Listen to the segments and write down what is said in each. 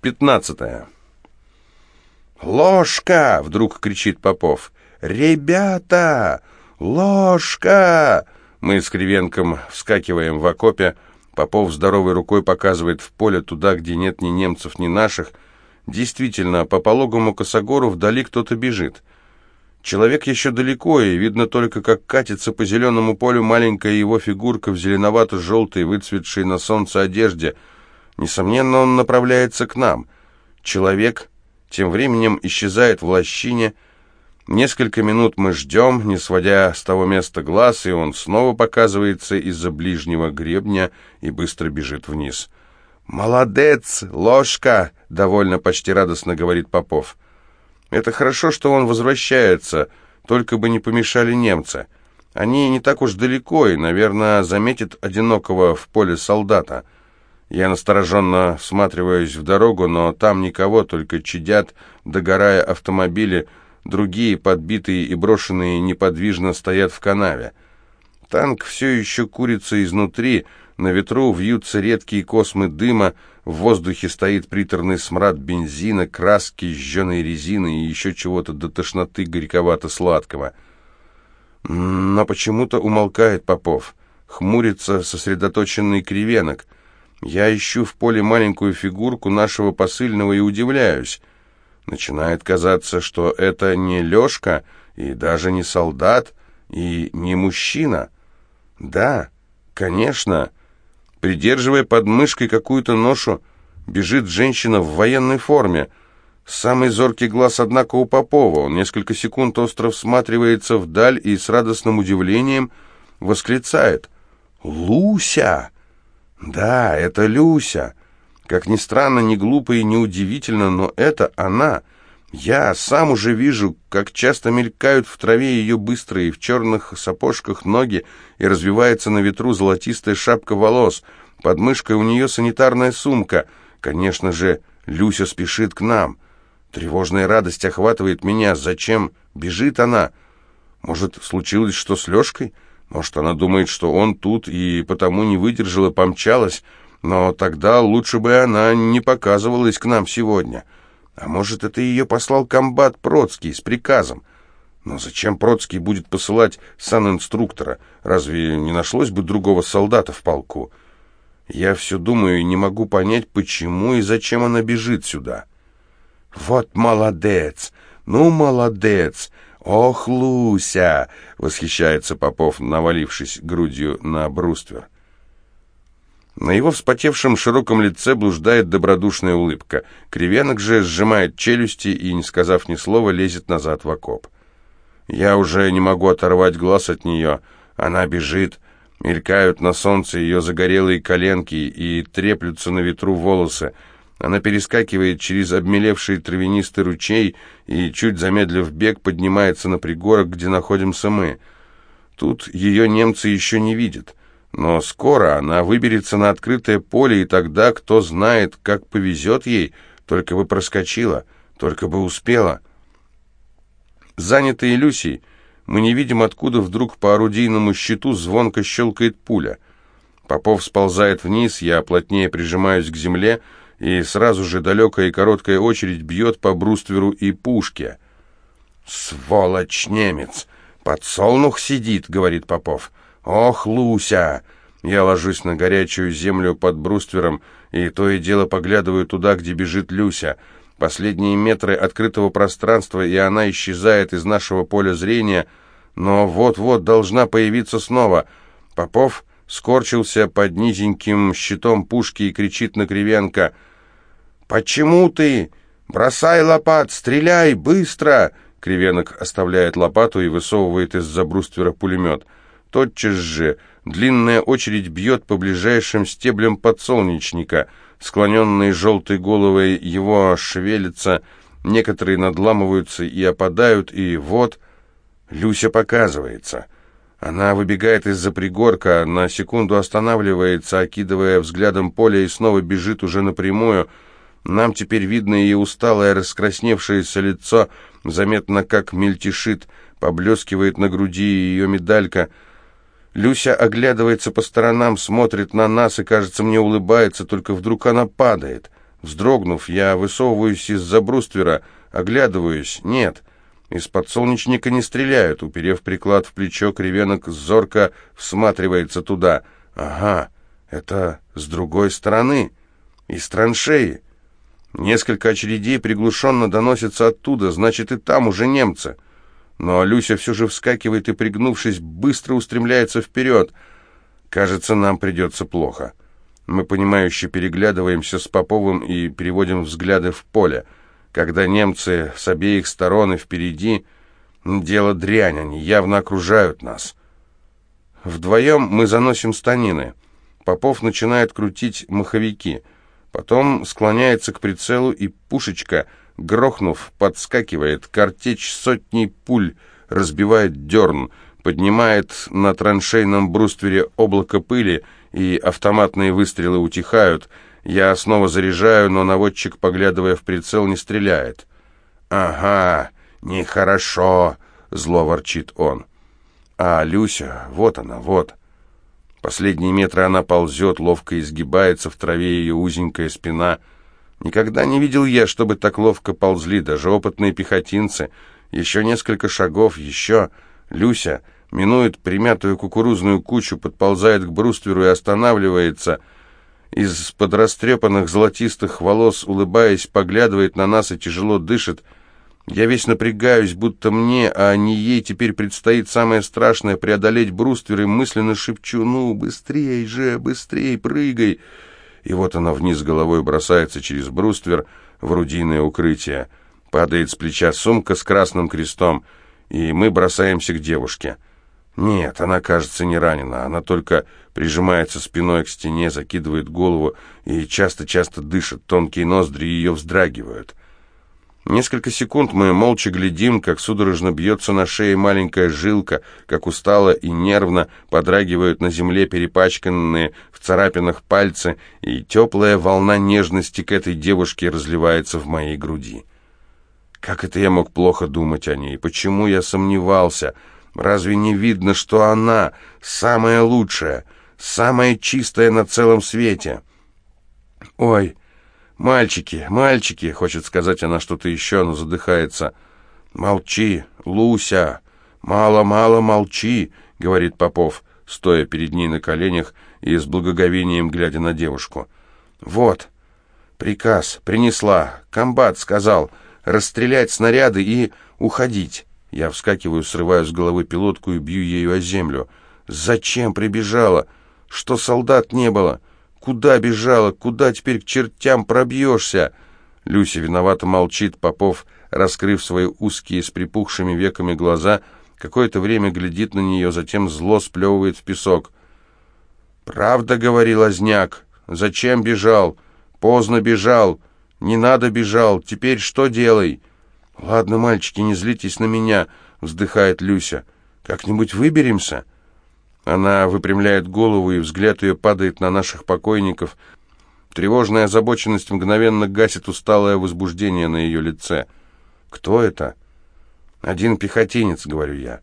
Пятнадцатое. «Ложка!» — вдруг кричит Попов. «Ребята! Ложка!» Мы с Кривенком вскакиваем в окопе. Попов здоровой рукой показывает в поле туда, где нет ни немцев, ни наших. Действительно, по пологому косогору вдали кто-то бежит. Человек еще далеко, и видно только, как катится по зеленому полю маленькая его фигурка в зеленовато-желтой, выцветшей на солнце одежде. Несомненно, он направляется к нам. Человек тем временем исчезает в лощине. Несколько минут мы ждем, не сводя с того места глаз, и он снова показывается из-за ближнего гребня и быстро бежит вниз. «Молодец, ложка!» — довольно почти радостно говорит Попов. «Это хорошо, что он возвращается, только бы не помешали немцы. Они не так уж далеко и, наверное, заметят одинокого в поле солдата». Я настороженно всматриваюсь в дорогу, но там никого, только чадят, догорая автомобили, другие, подбитые и брошенные, неподвижно стоят в канаве. Танк все еще курится изнутри, на ветру вьются редкие космы дыма, в воздухе стоит приторный смрад бензина, краски, жженой резины и еще чего-то до тошноты горьковато-сладкого. Но почему-то умолкает Попов. Хмурится сосредоточенный кривенок. Я ищу в поле маленькую фигурку нашего посыльного и удивляюсь. Начинает казаться, что это не Лешка и даже не солдат и не мужчина. Да, конечно, придерживая под мышкой какую-то ношу, бежит женщина в военной форме. Самый зоркий глаз, однако, у Попова. Он несколько секунд остро всматривается вдаль и с радостным удивлением восклицает «Луся!» Да, это Люся. Как ни странно, не глупо и не удивительно, но это она. Я сам уже вижу, как часто мелькают в траве ее быстрые в черных сапожках ноги и развивается на ветру золотистая шапка волос. Под мышкой у нее санитарная сумка. Конечно же, Люся спешит к нам. Тревожная радость охватывает меня. Зачем бежит она? Может, случилось что с Лешкой? Может, она думает, что он тут и потому не выдержала, помчалась, но тогда лучше бы она не показывалась к нам сегодня. А может, это ее послал комбат Процкий с приказом. Но зачем Процкий будет посылать санинструктора? Разве не нашлось бы другого солдата в полку? Я все думаю и не могу понять, почему и зачем она бежит сюда. Вот молодец! Ну, молодец! «Ох, Луся!» — восхищается Попов, навалившись грудью на бруствер. На его вспотевшем широком лице блуждает добродушная улыбка. Кривенок же сжимает челюсти и, не сказав ни слова, лезет назад в окоп. Я уже не могу оторвать глаз от нее. Она бежит, мелькают на солнце ее загорелые коленки и треплются на ветру волосы. Она перескакивает через обмелевший травянистый ручей и, чуть замедлив бег, поднимается на пригорок, где находимся мы. Тут ее немцы еще не видят. Но скоро она выберется на открытое поле, и тогда, кто знает, как повезет ей, только бы проскочила, только бы успела. Занятые Люсей, мы не видим, откуда вдруг по орудийному щиту звонко щелкает пуля. Попов сползает вниз, я плотнее прижимаюсь к земле, и сразу же далекая и короткая очередь бьет по брустверу и пушке. «Сволочь немец! Подсолнух сидит!» — говорит Попов. «Ох, Луся!» Я ложусь на горячую землю под бруствером и то и дело поглядываю туда, где бежит Люся. Последние метры открытого пространства, и она исчезает из нашего поля зрения, но вот-вот должна появиться снова. Попов скорчился под низеньким щитом пушки и кричит на Кривенко — «Почему ты? Бросай лопат, стреляй, быстро!» Кривенок оставляет лопату и высовывает из-за бруствера пулемет. Тотчас же длинная очередь бьет по ближайшим стеблям подсолнечника. Склоненные желтой головой его шевелятся, некоторые надламываются и опадают, и вот Люся показывается. Она выбегает из-за пригорка, на секунду останавливается, окидывая взглядом поле, и снова бежит уже напрямую, нам теперь видно ее усталое, раскрасневшееся лицо, заметно как мельтешит, поблескивает на груди ее медалька. Люся оглядывается по сторонам, смотрит на нас и, кажется, мне улыбается, только вдруг она падает. Вздрогнув, я высовываюсь из-за бруствера, оглядываюсь. Нет, из подсолнечника не стреляют. Уперев приклад в плечо, кривенок зорко всматривается туда. Ага, это с другой стороны, из траншеи. Несколько очередей приглушенно доносятся оттуда, значит, и там уже немцы. Но Люся все же вскакивает и, пригнувшись, быстро устремляется вперед. Кажется, нам придется плохо. Мы, понимающе переглядываемся с Поповым и переводим взгляды в поле. Когда немцы с обеих сторон и впереди, дело дрянь, они явно окружают нас. Вдвоем мы заносим станины. Попов начинает крутить маховики. Потом склоняется к прицелу, и пушечка, грохнув, подскакивает. Картечь сотней пуль разбивает дерн, поднимает на траншейном бруствере облако пыли, и автоматные выстрелы утихают. Я снова заряжаю, но наводчик, поглядывая в прицел, не стреляет. «Ага, нехорошо», — зло ворчит он. А Люся, вот она, вот. Последние метры она ползет, ловко изгибается, в траве ее узенькая спина. Никогда не видел я, чтобы так ловко ползли, даже опытные пехотинцы. Еще несколько шагов, еще. Люся минует примятую кукурузную кучу, подползает к брустверу и останавливается. Из-под растрепанных золотистых волос, улыбаясь, поглядывает на нас и тяжело дышит. Я весь напрягаюсь, будто мне, а не ей теперь предстоит самое страшное — преодолеть бруствер, и мысленно шепчу «Ну, быстрей же, быстрей, прыгай!» И вот она вниз головой бросается через бруствер в рудийное укрытие. Падает с плеча сумка с красным крестом, и мы бросаемся к девушке. Нет, она, кажется, не ранена. Она только прижимается спиной к стене, закидывает голову и часто-часто дышит. Тонкие ноздри ее вздрагивают. Несколько секунд мы молча глядим, как судорожно бьется на шее маленькая жилка, как устало и нервно подрагивают на земле перепачканные в царапинах пальцы, и теплая волна нежности к этой девушке разливается в моей груди. Как это я мог плохо думать о ней? Почему я сомневался? Разве не видно, что она самая лучшая, самая чистая на целом свете? Ой, мальчики, мальчики, хочет сказать она что-то еще, но задыхается. Молчи, Луся, мало-мало молчи, говорит Попов, стоя перед ней на коленях и с благоговением глядя на девушку. Вот, приказ принесла, комбат сказал расстрелять снаряды и уходить. Я вскакиваю, срываю с головы пилотку и бью ею о землю. Зачем прибежала? Что солдат не было? Куда бежала? Куда теперь к чертям пробьешься? Люся виновато молчит, Попов, раскрыв свои узкие с припухшими веками глаза, какое-то время глядит на нее, затем зло сплевывает в песок. «Правда, — говорил Озняк, — зачем бежал? Поздно бежал, не надо бежал, теперь что делай?» «Ладно, мальчики, не злитесь на меня», — вздыхает Люся. «Как-нибудь выберемся?» Она выпрямляет голову, и взгляд ее падает на наших покойников. Тревожная озабоченность мгновенно гасит усталое возбуждение на ее лице. «Кто это?» «Один пехотинец», — говорю я.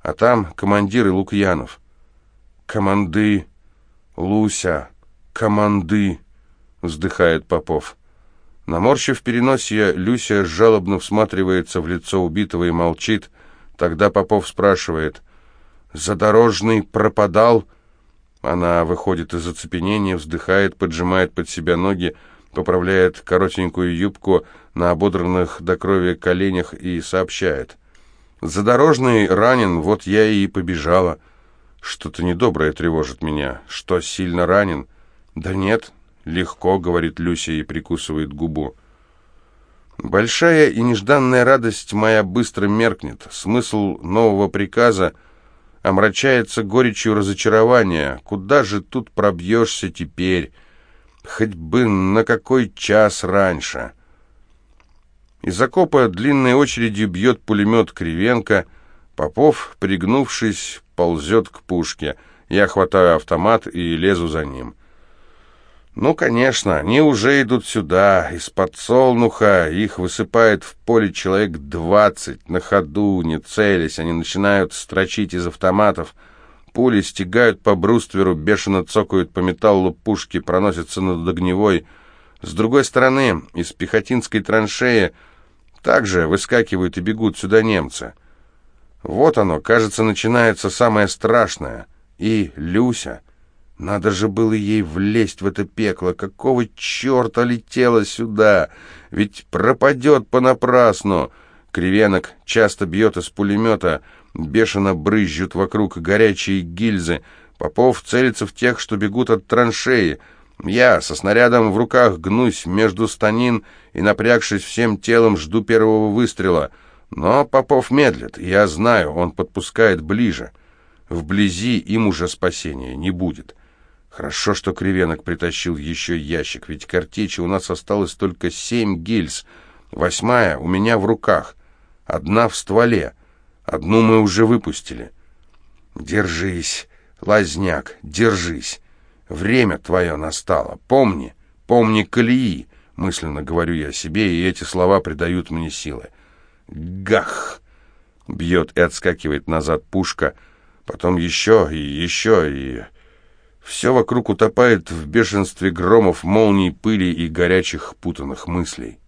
«А там командир и Лукьянов». «Команды, Луся, команды», — вздыхает Попов. Наморщив переносье, Люся жалобно всматривается в лицо убитого и молчит. Тогда Попов спрашивает, «Задорожный пропадал?» Она выходит из оцепенения, вздыхает, поджимает под себя ноги, поправляет коротенькую юбку на ободранных до крови коленях и сообщает. «Задорожный ранен, вот я и побежала. Что-то недоброе тревожит меня. Что, сильно ранен?» «Да нет, «Легко», — говорит Люся и прикусывает губу. Большая и нежданная радость моя быстро меркнет. Смысл нового приказа омрачается горечью разочарования. Куда же тут пробьешься теперь? Хоть бы на какой час раньше. Из окопа длинной очередью бьет пулемет Кривенко. Попов, пригнувшись, ползет к пушке. Я хватаю автомат и лезу за ним. Ну, конечно, они уже идут сюда, из подсолнуха, их высыпает в поле человек двадцать, на ходу, не целясь, они начинают строчить из автоматов, пули стегают по брустверу, бешено цокают по металлу пушки, проносятся над огневой. С другой стороны, из пехотинской траншеи также выскакивают и бегут сюда немцы. Вот оно, кажется, начинается самое страшное. И Люся... Надо же было ей влезть в это пекло. Какого черта летела сюда? Ведь пропадет понапрасну. Кривенок часто бьет из пулемета, бешено брызжут вокруг горячие гильзы. Попов целится в тех, что бегут от траншеи. Я со снарядом в руках гнусь между станин и, напрягшись всем телом, жду первого выстрела. Но Попов медлит, я знаю, он подпускает ближе. Вблизи им уже спасения не будет. Хорошо, что Кривенок притащил еще ящик, ведь картечи у нас осталось только семь гильз. Восьмая у меня в руках, одна в стволе. Одну мы уже выпустили. Держись, лазняк, держись. Время твое настало. Помни, помни колеи, мысленно говорю я себе, и эти слова придают мне силы. Гах! Бьет и отскакивает назад пушка, потом еще и еще и... Все вокруг утопает в бешенстве громов, молний, пыли и горячих путанных мыслей.